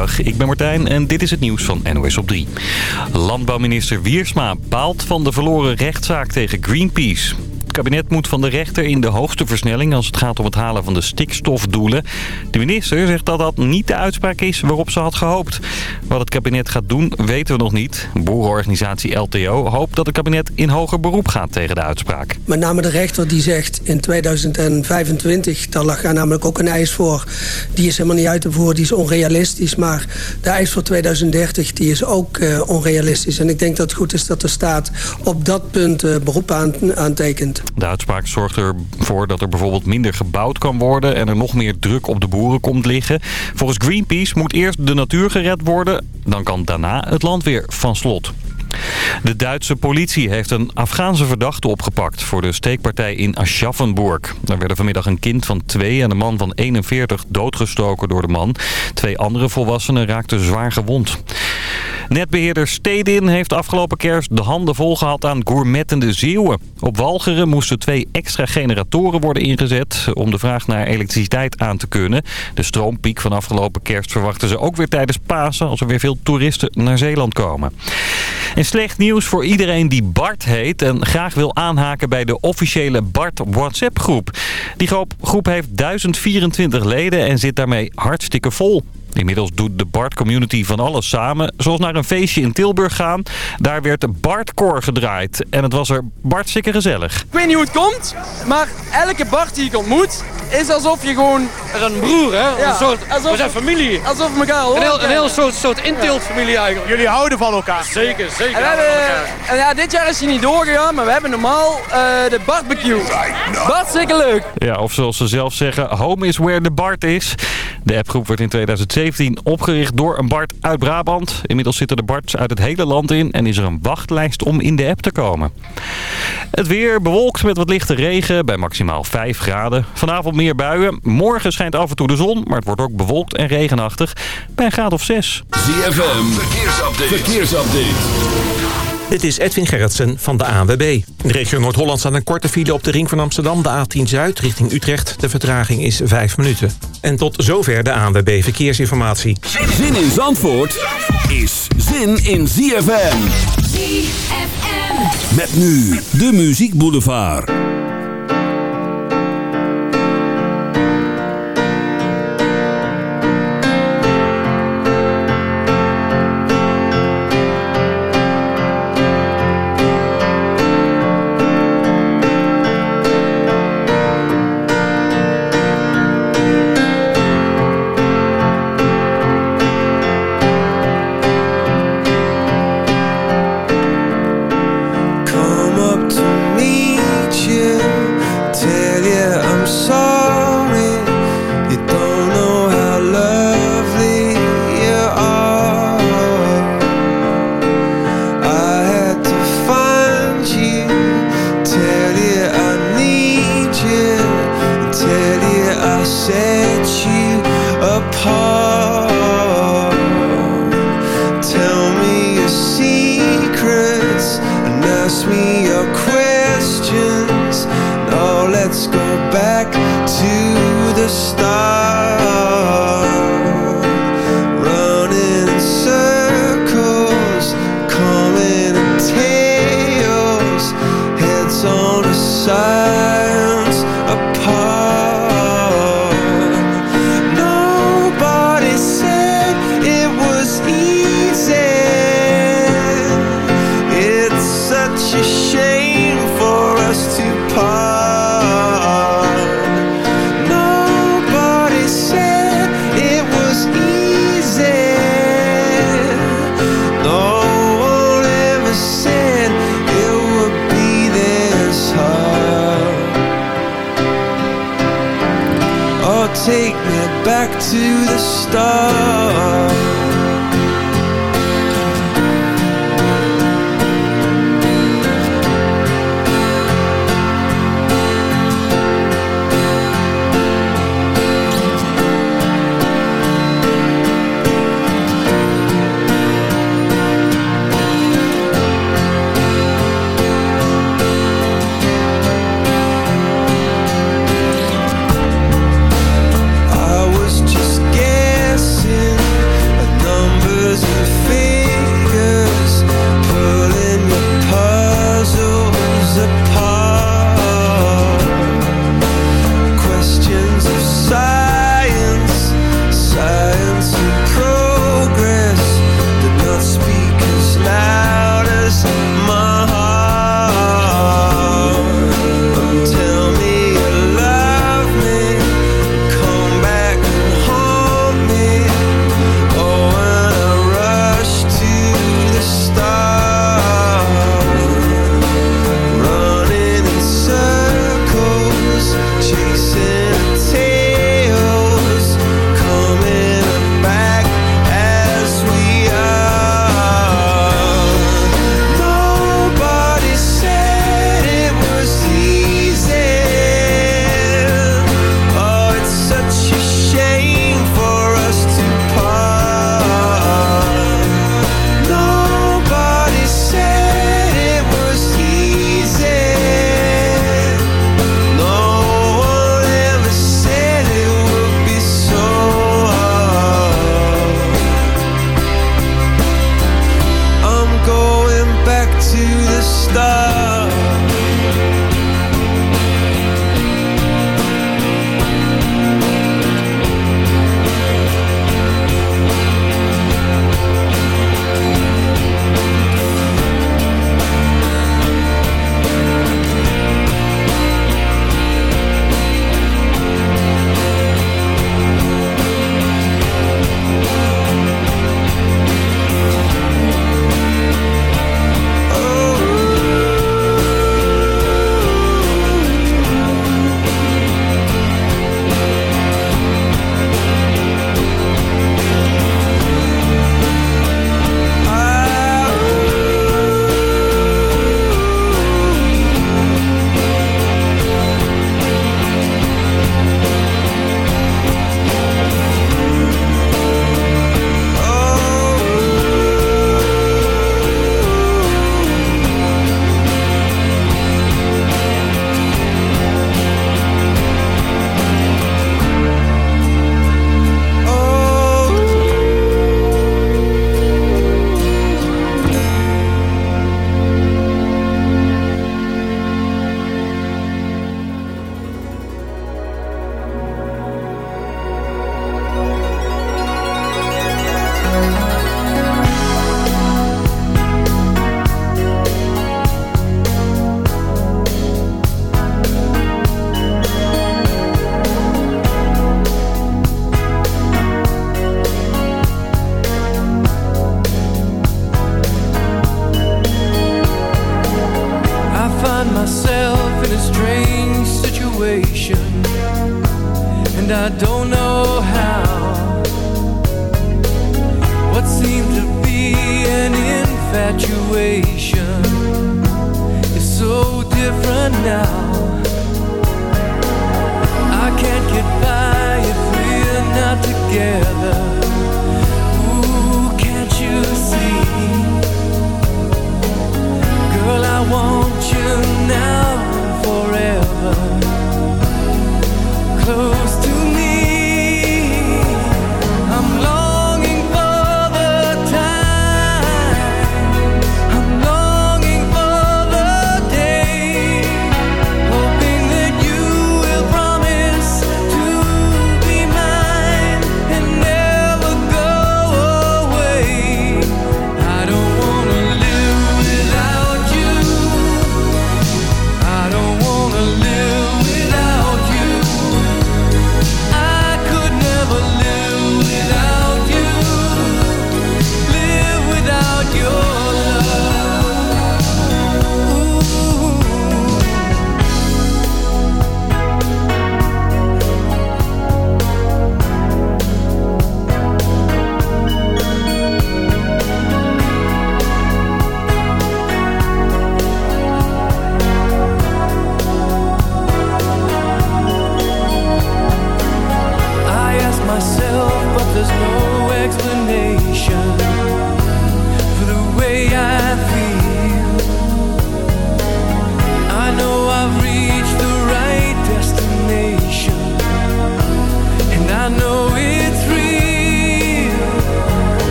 Ik ben Martijn en dit is het nieuws van NOS op 3. Landbouwminister Wiersma baalt van de verloren rechtszaak tegen Greenpeace. Het kabinet moet van de rechter in de hoogste versnelling als het gaat om het halen van de stikstofdoelen. De minister zegt dat dat niet de uitspraak is waarop ze had gehoopt. Wat het kabinet gaat doen weten we nog niet. Boerenorganisatie LTO hoopt dat het kabinet in hoger beroep gaat tegen de uitspraak. Met name de rechter die zegt in 2025, daar lag daar namelijk ook een eis voor. Die is helemaal niet uit te voeren, die is onrealistisch. Maar de eis voor 2030 die is ook uh, onrealistisch. En ik denk dat het goed is dat de staat op dat punt uh, beroep aan, aantekent. De uitspraak zorgt ervoor dat er bijvoorbeeld minder gebouwd kan worden... en er nog meer druk op de boeren komt liggen. Volgens Greenpeace moet eerst de natuur gered worden... dan kan daarna het land weer van slot. De Duitse politie heeft een Afghaanse verdachte opgepakt voor de steekpartij in Aschaffenburg. Daar werden vanmiddag een kind van twee en een man van 41 doodgestoken door de man. Twee andere volwassenen raakten zwaar gewond. Netbeheerder Stedin heeft afgelopen kerst de handen vol gehad aan gourmettende zeeuwen. Op Walcheren moesten twee extra generatoren worden ingezet om de vraag naar elektriciteit aan te kunnen. De stroompiek van afgelopen kerst verwachten ze ook weer tijdens Pasen als er weer veel toeristen naar Zeeland komen. En slecht nieuws voor iedereen die Bart heet en graag wil aanhaken bij de officiële Bart WhatsApp groep. Die groep heeft 1024 leden en zit daarmee hartstikke vol. Inmiddels doet de Bart-community van alles samen. Zoals naar een feestje in Tilburg gaan. Daar werd de Bartkoor gedraaid. En het was er hartstikke gezellig. Ik weet niet hoe het komt, maar elke Bart die ik ontmoet... is alsof je gewoon... een broer, hè? Ja, een soort, alsof, we zijn familie. Alsof we elkaar horen. Een heel, een heel soort, soort inteeltfamilie eigenlijk. Jullie houden van elkaar. Zeker, zeker. En, we hebben, en ja, dit jaar is hij niet doorgegaan, maar we hebben normaal uh, de barbecue. Hartstikke leuk. Ja, of zoals ze zelf zeggen, home is where the Bart is. De appgroep werd in 2017 opgericht door een Bart uit Brabant. Inmiddels zitten de Barts uit het hele land in en is er een wachtlijst om in de app te komen. Het weer bewolkt met wat lichte regen bij maximaal 5 graden. Vanavond meer buien. Morgen schijnt af en toe de zon, maar het wordt ook bewolkt en regenachtig bij een graad of 6. ZFM, verkeersupdate. verkeersupdate. Dit is Edwin Gerritsen van de ANWB. In de regio Noord-Holland staat een korte file op de ring van Amsterdam... de A10 Zuid richting Utrecht. De vertraging is 5 minuten. En tot zover de ANWB Verkeersinformatie. Zin in Zandvoort is zin in ZFM. ZFM. Met nu de Muziek Boulevard.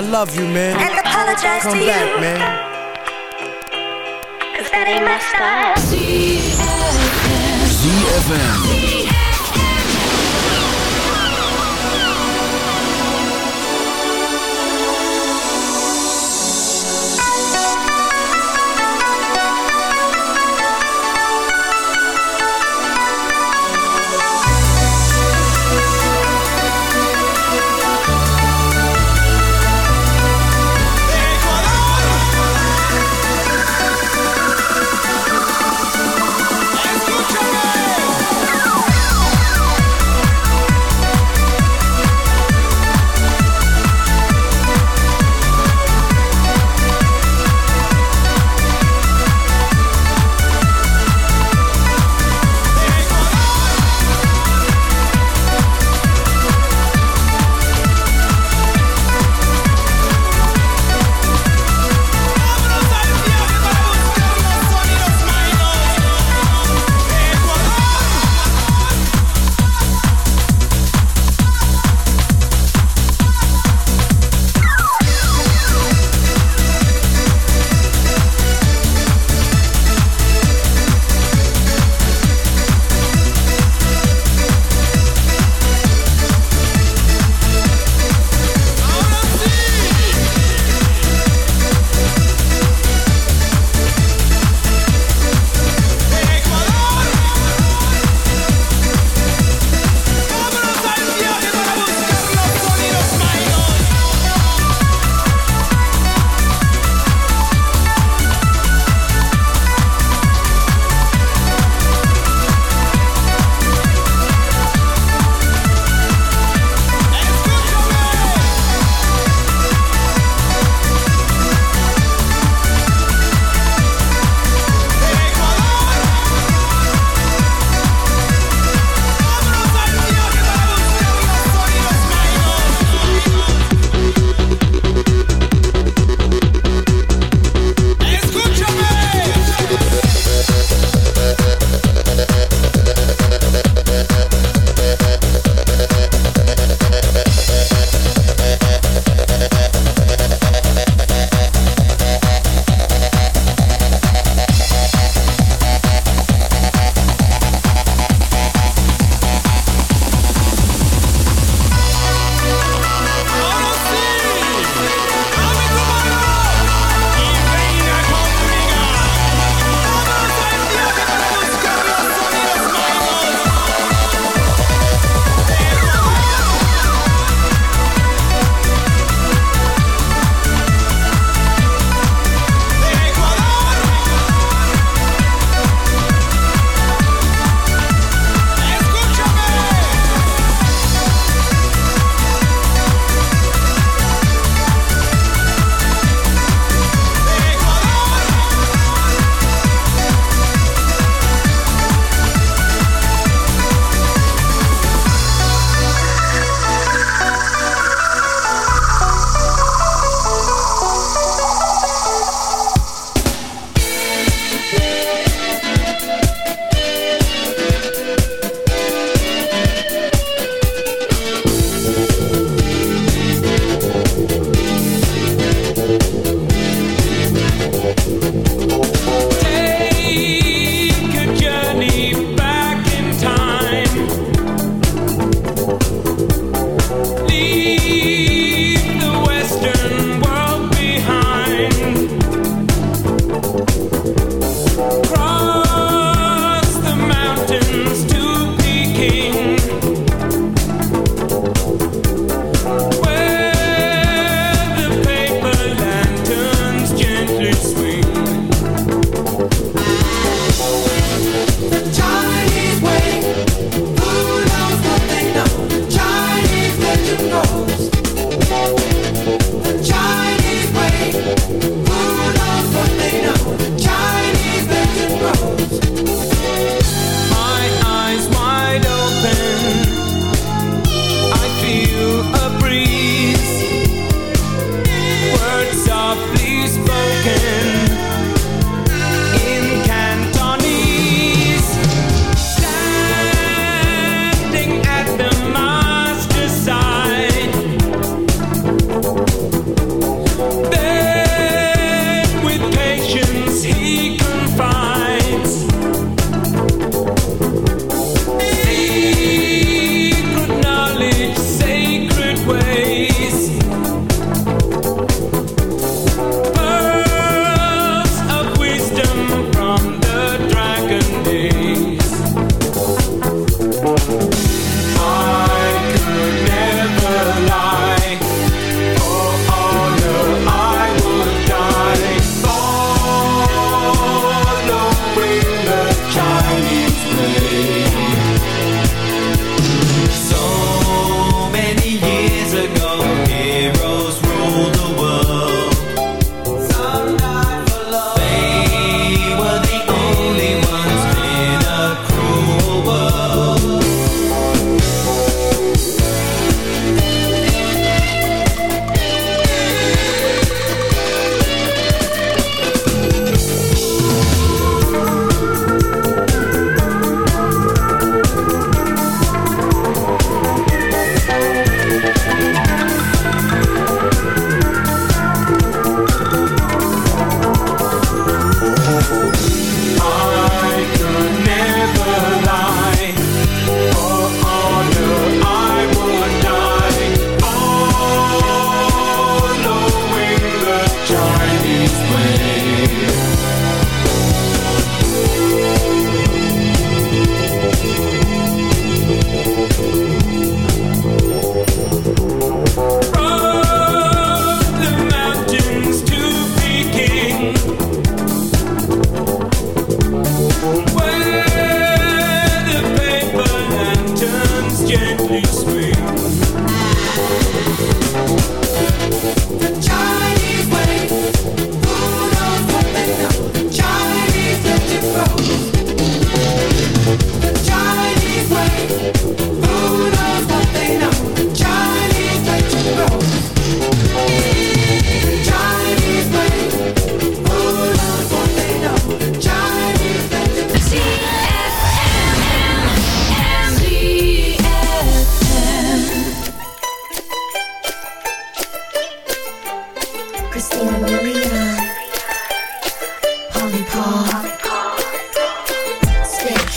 I love you, man. and apologize Come to back, you. man. Cause that ain't my style. ZFM.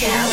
show.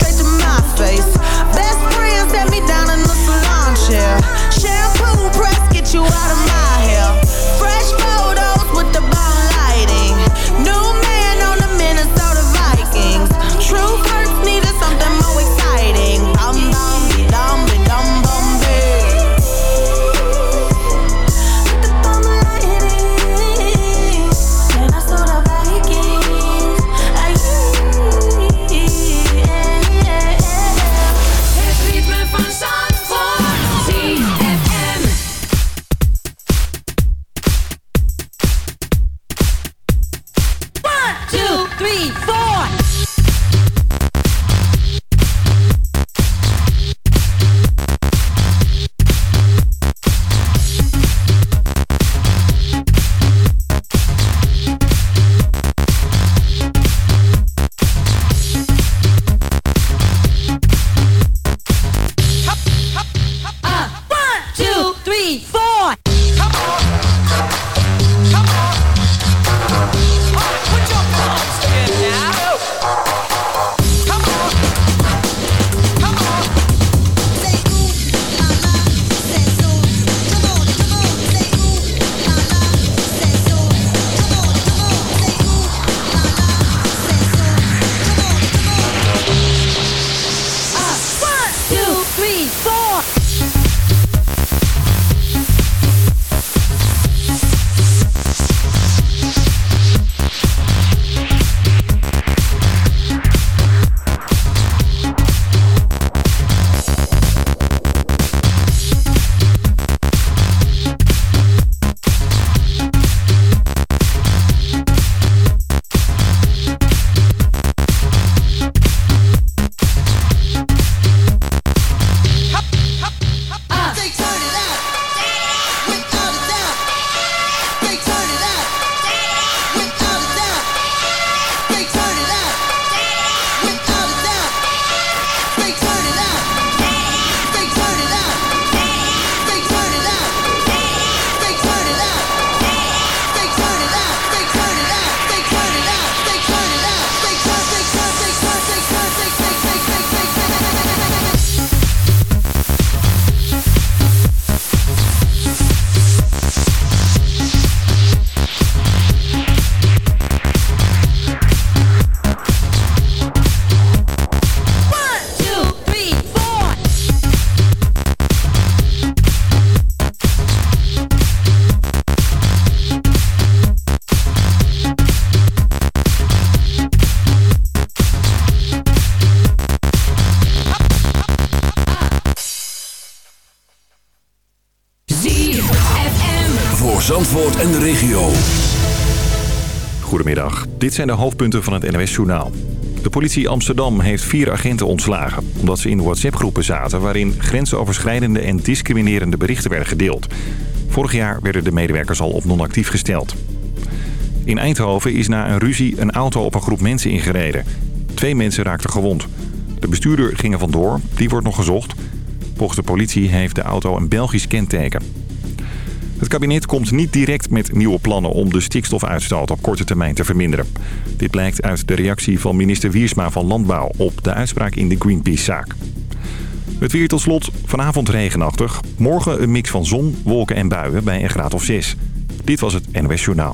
out of dit zijn de hoofdpunten van het NOS-journaal. De politie Amsterdam heeft vier agenten ontslagen... omdat ze in WhatsApp-groepen zaten... waarin grensoverschrijdende en discriminerende berichten werden gedeeld. Vorig jaar werden de medewerkers al op non-actief gesteld. In Eindhoven is na een ruzie een auto op een groep mensen ingereden. Twee mensen raakten gewond. De bestuurder ging er vandoor, die wordt nog gezocht. Volgens de politie heeft de auto een Belgisch kenteken. Het kabinet komt niet direct met nieuwe plannen om de stikstofuitstoot op korte termijn te verminderen. Dit blijkt uit de reactie van minister Wiersma van Landbouw op de uitspraak in de Greenpeace-zaak. Het weer tot slot, vanavond regenachtig. Morgen een mix van zon, wolken en buien bij een graad of 6. Dit was het NOS Journaal.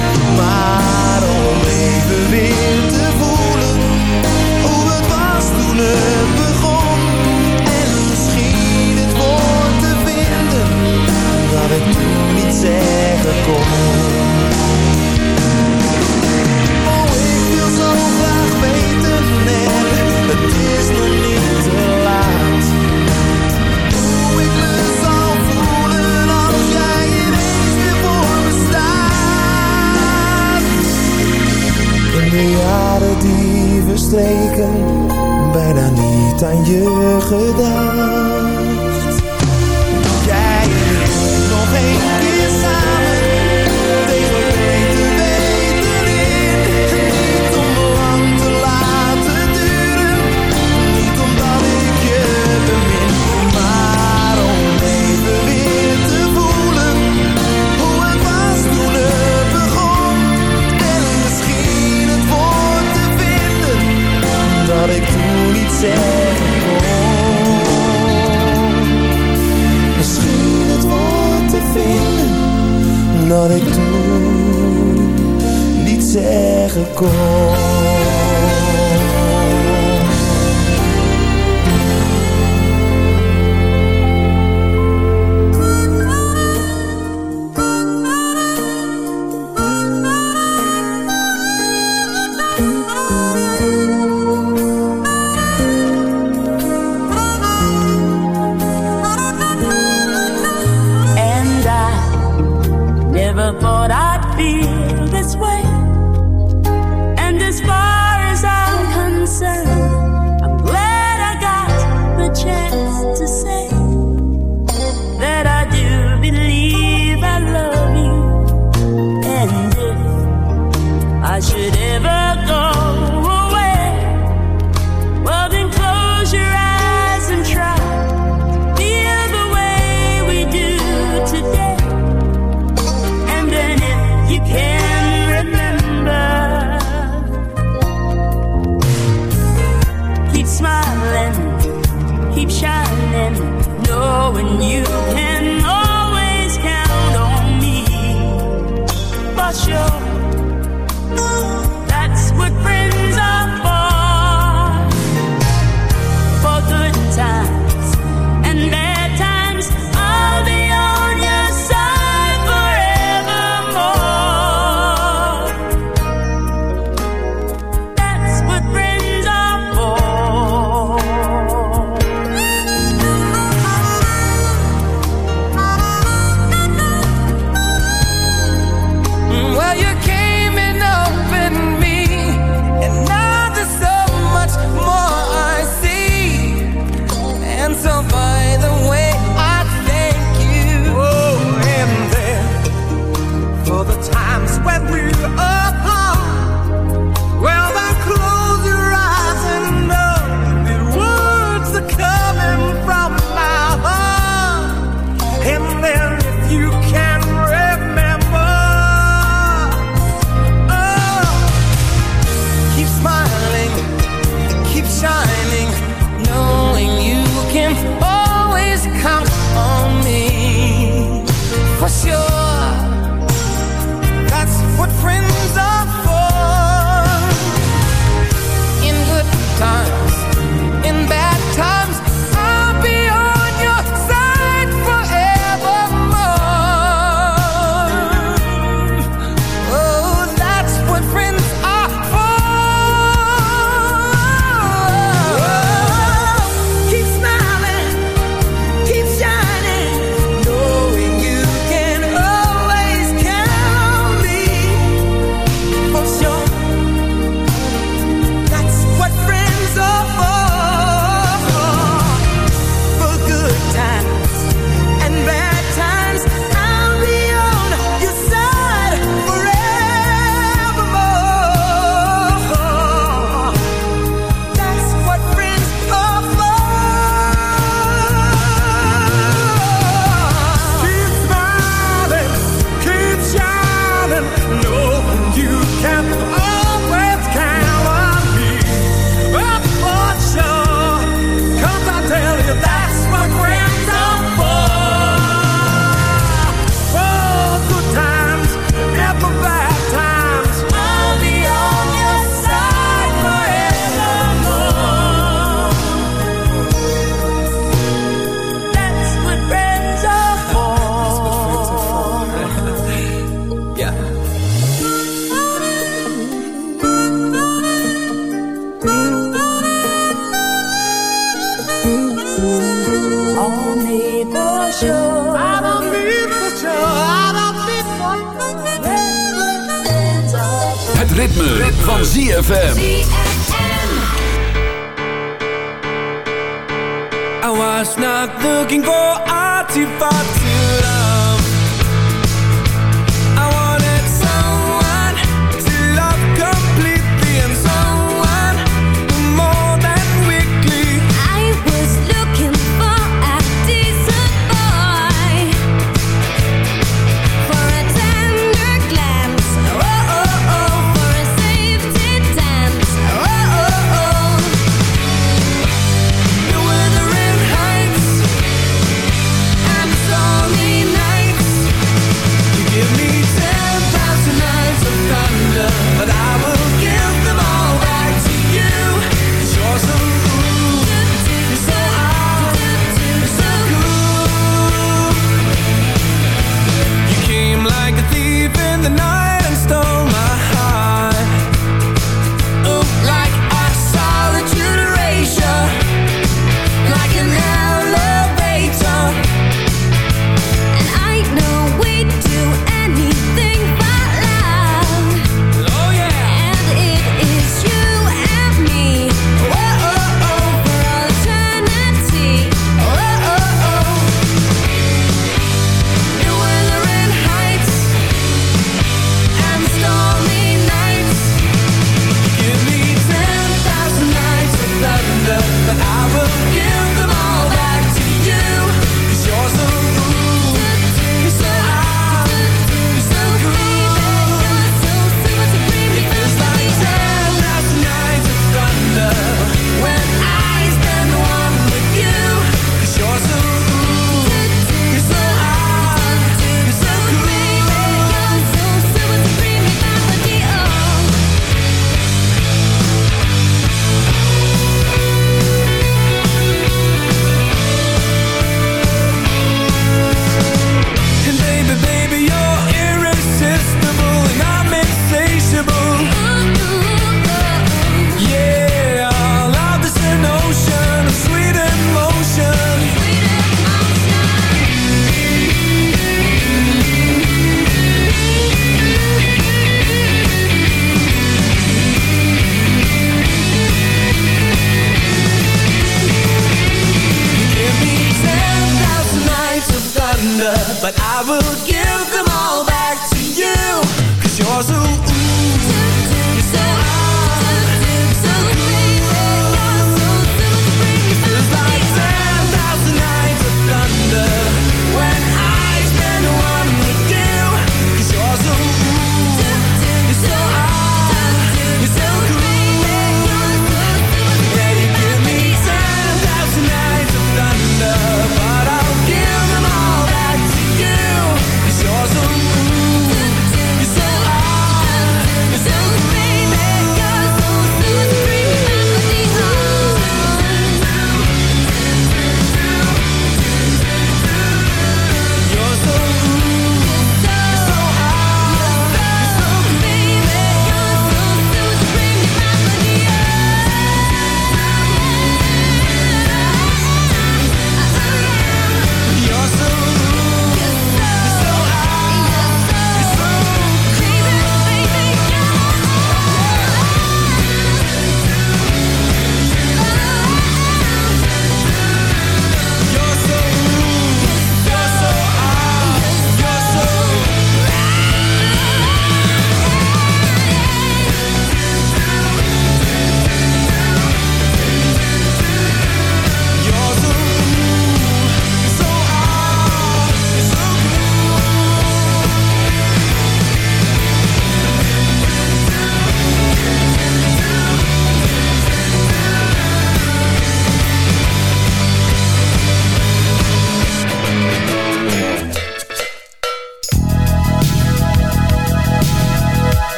weer te voelen hoe het was toen het begon. En misschien het woord te vinden dat ik toen niet zeggen kon. De jaren die verstreken, bijna niet aan je gedacht. Kon. Misschien het woord te vinden dat ik toen niet zeggen kon.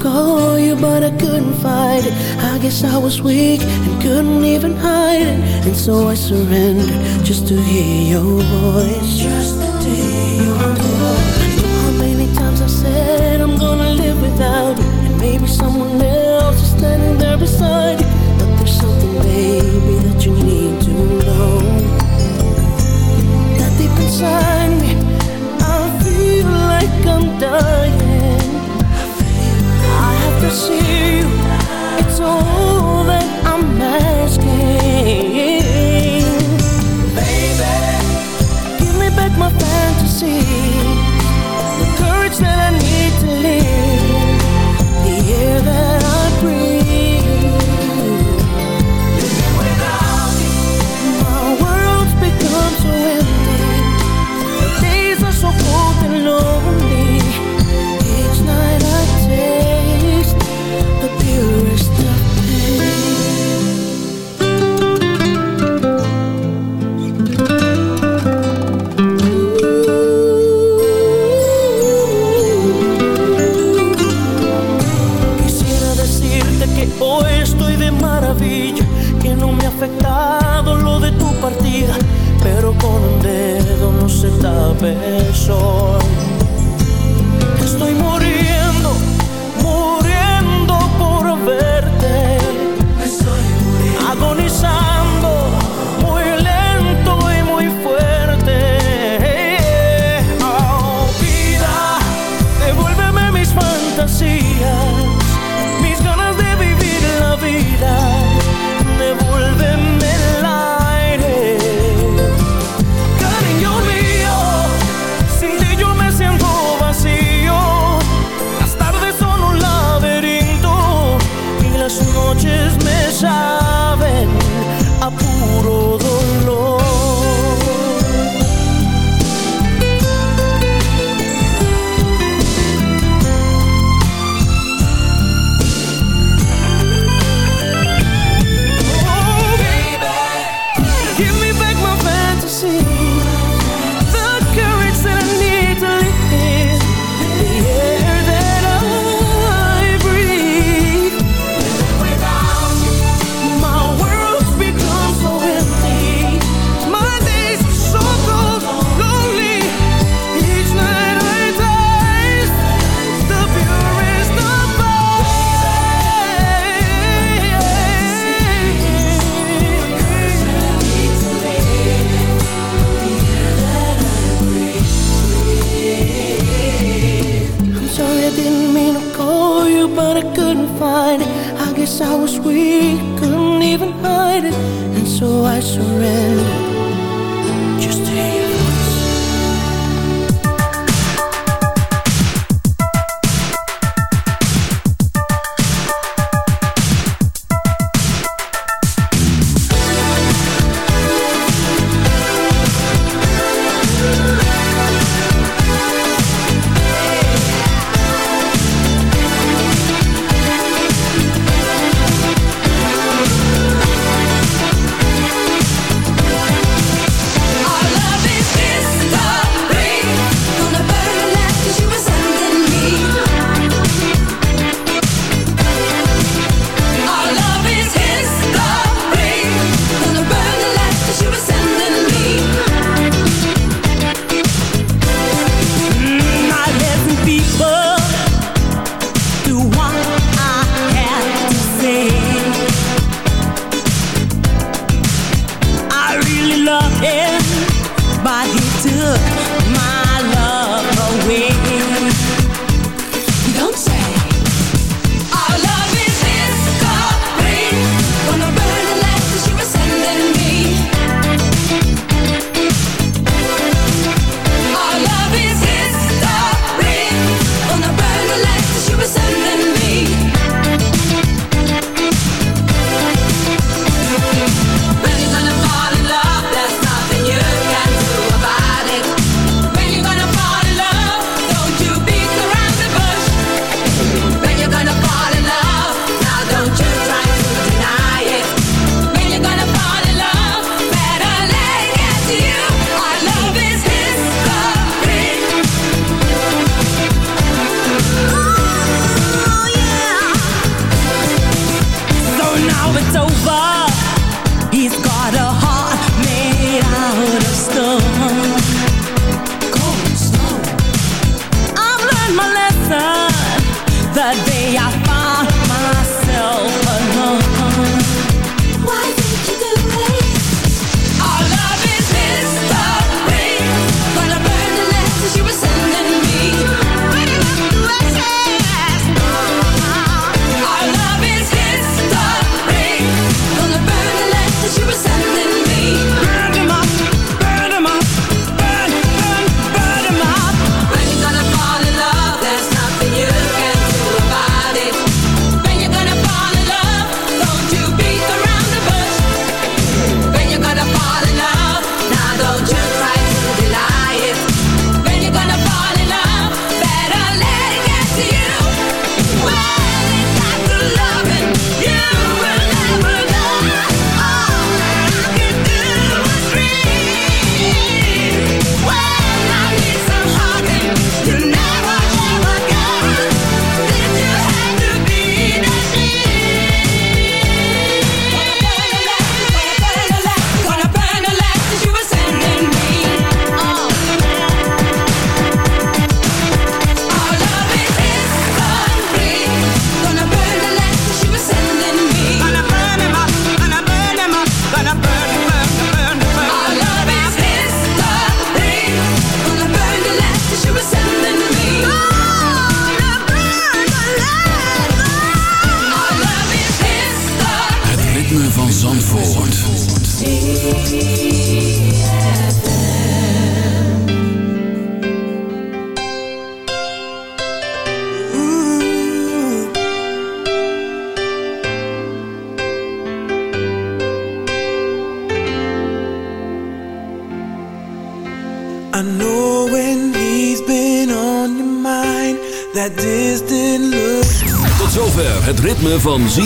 call you, but I couldn't fight it. I guess I was weak and couldn't even hide it. And so I surrendered just to hear your voice. Just to hear your voice. You know how many times I've said I'm gonna live without you? And maybe someone else is standing there beside you. But there's something, baby, that you need to know. That deep inside. see you. It's all 别说。